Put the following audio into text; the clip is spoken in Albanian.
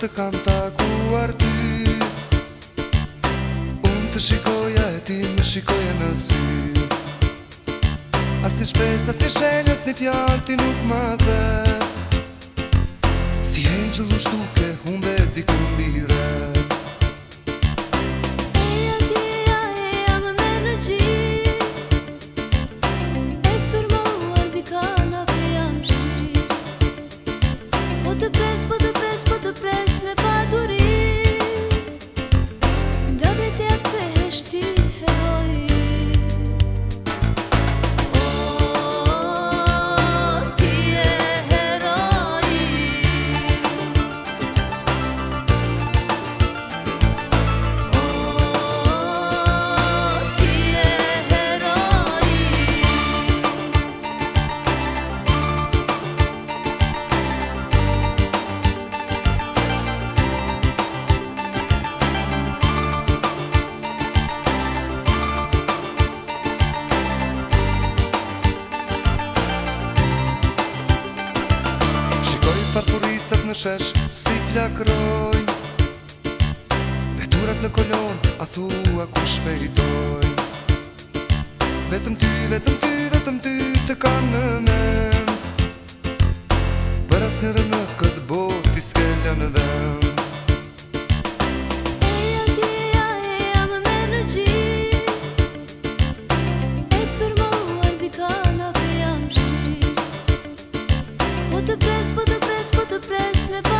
të kam takuar ty Unë të shikoja e ti më shikoja në sy Asi shpes, asi shenja, asi fjallë ti nuk ma dhe Si angel është duke, unë dhe diku mire Të pes, po të pes, po të pes Farturicat në shesh si flakroj Veturat në kolon a thua ku shpejtoj Vetëm ty, vetëm ty, vetëm ty të ka në me Për asë në këtë botë i skella në the best, but the best